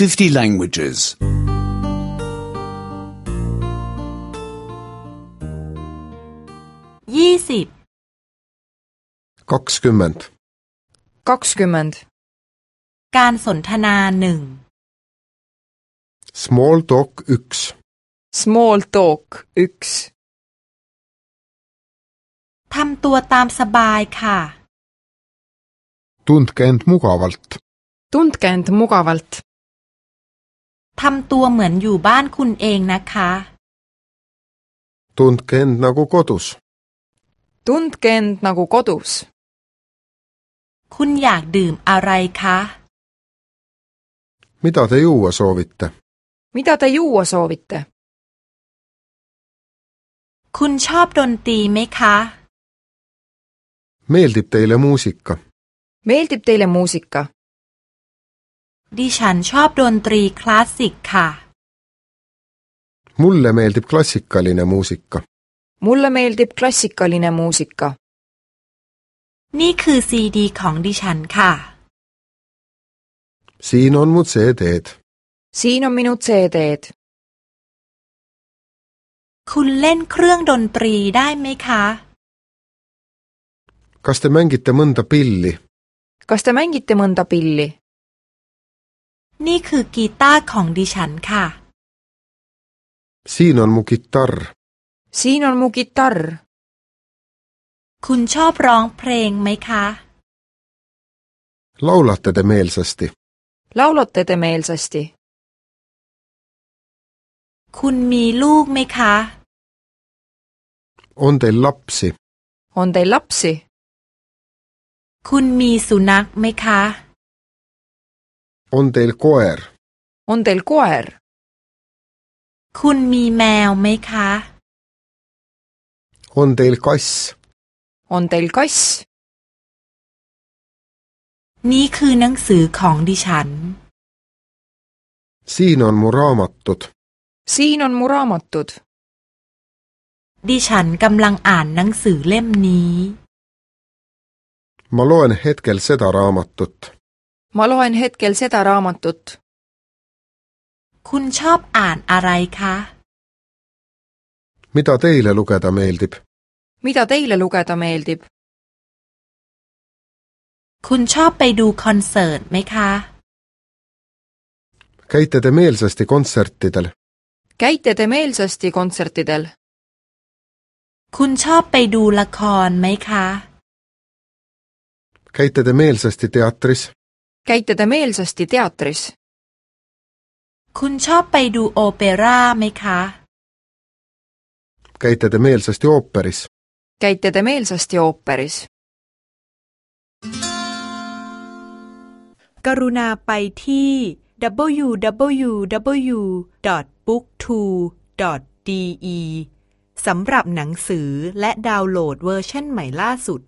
50 languages. 20 k o k s k ü m m e n d 20การสนทนาหนึ่ง small talk x small talk x ทำตัวตามสบายค่ะ tundke n d mugavalt tundke n d mugavalt ทำตัวเหมือนอยู่บ้านคุณเองนะคะตุนเกนนากุโกตุสตุนเกนนากุโกตุสคุณอยากดื่มอะไรคะมิตาเตยูวาโซวิตเตมิตาเตยูวาโซวิตเตคุณชอบดนตรีไหมคะเมลติปเตเลมูสิกกะเมลติปเตเลมูสิกะดิฉันชอบดนตรีคลาสสิกค่ะ mulle meeldib klassikaline muusika mulle meeldib klassikaline muusika นี่คือซีดี ของดิฉันค่ะ siin on mu CD-d siin on minu CD-d คุณเล่นเครื่องดนตรีได้ไหมคะ kas te mängite mõnda pilli kas te mängite mõnda pilli นี่คือกีตาร์ของดิฉันค่ะซีนอนมูกิตร์ซีนอนมูกิตร์คุณชอบร้องเพลงไหมคะลาวลัตเตเมลสติลาวลัตเตเมลสติคุณมีลูกไหมคะออนเดลับซีออนเดลับซีคุณมีสุนัขไหมคะ On teil koer? On teil koer? คุณมีแมวไหมคะ On teil k a s s On teil k a s s นี่คือหนังสือของดิฉัน Siin on mu raamatud. Siin on mu raamatud. ดิฉันกำลังอ่านหนังสือเล่มนี้ Ma loen hetkel seda raamatut. ma loen hetkel seda raamatut. คุณชอบอ่านอะไรคะ mida teile lugeda meeldib? mida teile lugeda meeldib? คุณชอบไปดูคอนเสิร์ตไหมคะ käite te meelsasti kontsertidel? käite te meelsasti kontsertidel? คุณชอบไปดูละครไหมคะ käite te meelsasti teatris? käite te meelsasti teatris? คุณชอบไปดูโอเปร่าไหมคะ käite te meelsasti ooperis? käite te meelsasti ooperis? กรุณาไปที่ www.booktwo.de สำหรับหนังสือและดาวน์โหลดเวอร์ชันใหม่ล่าสุด